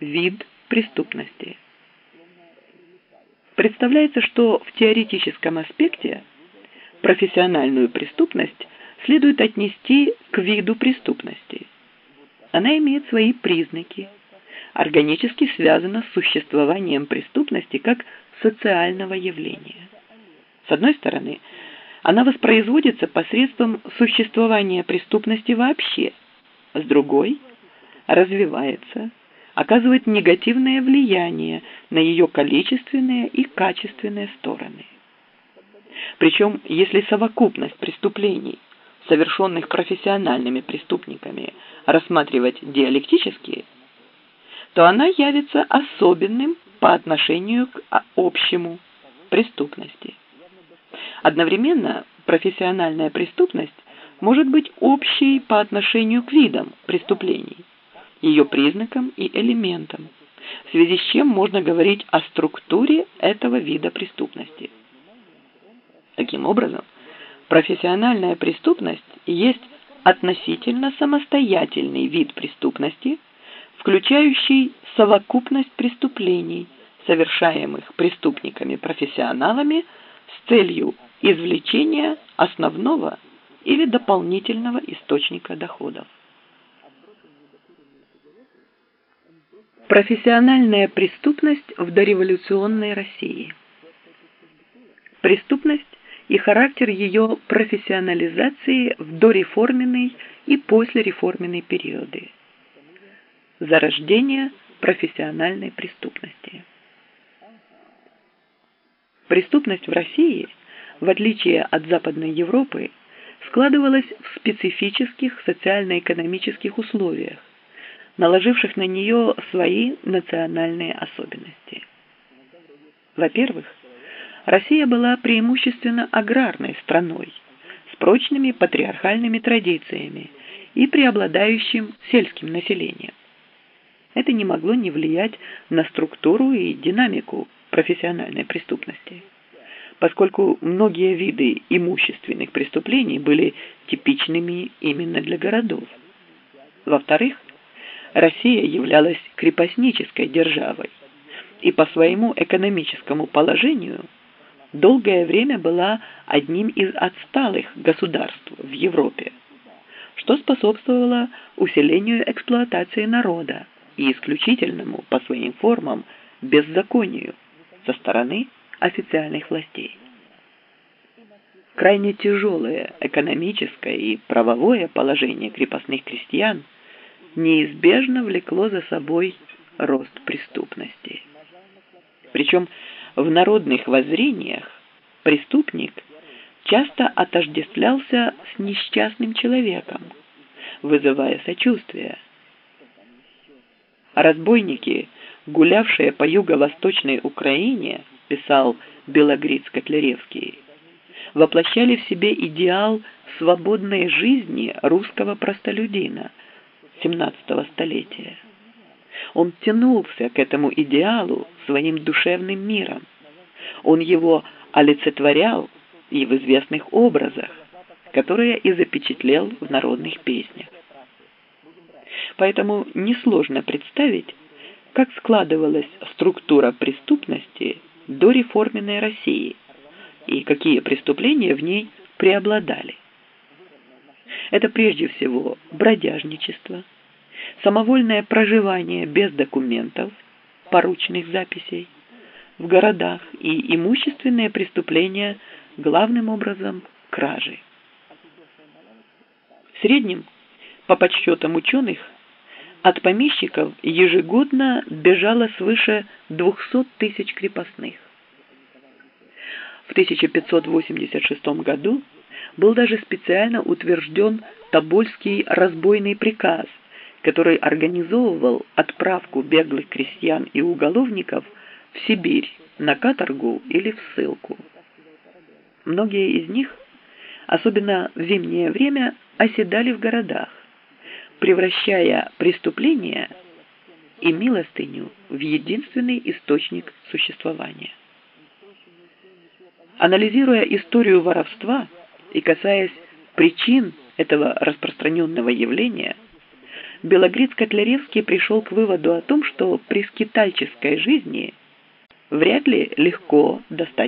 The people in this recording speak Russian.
вид преступности. Представляется, что в теоретическом аспекте профессиональную преступность следует отнести к виду преступности. Она имеет свои признаки, органически связана с существованием преступности как социального явления. С одной стороны, она воспроизводится посредством существования преступности вообще, с другой – развивается, оказывает негативное влияние на ее количественные и качественные стороны. Причем, если совокупность преступлений, совершенных профессиональными преступниками, рассматривать диалектически, то она явится особенным по отношению к общему преступности. Одновременно профессиональная преступность может быть общей по отношению к видам преступлений, ее признакам и элементам, в связи с чем можно говорить о структуре этого вида преступности. Таким образом, профессиональная преступность есть относительно самостоятельный вид преступности, включающий совокупность преступлений, совершаемых преступниками-профессионалами с целью извлечения основного или дополнительного источника доходов. Профессиональная преступность в дореволюционной России. Преступность и характер ее профессионализации в дореформенный и послереформенный периоды. Зарождение профессиональной преступности. Преступность в России, в отличие от Западной Европы, складывалась в специфических социально-экономических условиях, наложивших на нее свои национальные особенности. Во-первых, Россия была преимущественно аграрной страной с прочными патриархальными традициями и преобладающим сельским населением. Это не могло не влиять на структуру и динамику профессиональной преступности, поскольку многие виды имущественных преступлений были типичными именно для городов. Во-вторых, Россия являлась крепостнической державой и по своему экономическому положению долгое время была одним из отсталых государств в Европе, что способствовало усилению эксплуатации народа и исключительному по своим формам беззаконию со стороны официальных властей. Крайне тяжелое экономическое и правовое положение крепостных крестьян неизбежно влекло за собой рост преступности. Причем в народных воззрениях преступник часто отождествлялся с несчастным человеком, вызывая сочувствие. Разбойники – гулявшие по юго-восточной Украине, писал Белогриц-Котляревский, воплощали в себе идеал свободной жизни русского простолюдина XVII столетия. Он тянулся к этому идеалу своим душевным миром. Он его олицетворял и в известных образах, которые и запечатлел в народных песнях. Поэтому несложно представить, как складывалась структура преступности до реформенной России и какие преступления в ней преобладали. Это прежде всего бродяжничество, самовольное проживание без документов, поручных записей в городах и имущественные преступления, главным образом кражи. В среднем, по подсчетам ученых, от помещиков ежегодно бежало свыше 200 тысяч крепостных. В 1586 году был даже специально утвержден Тобольский разбойный приказ, который организовывал отправку беглых крестьян и уголовников в Сибирь на каторгу или в ссылку. Многие из них, особенно в зимнее время, оседали в городах превращая преступление и милостыню в единственный источник существования. Анализируя историю воровства и касаясь причин этого распространенного явления, Белогрид-Котляревский пришел к выводу о том, что при скитальческой жизни вряд ли легко достать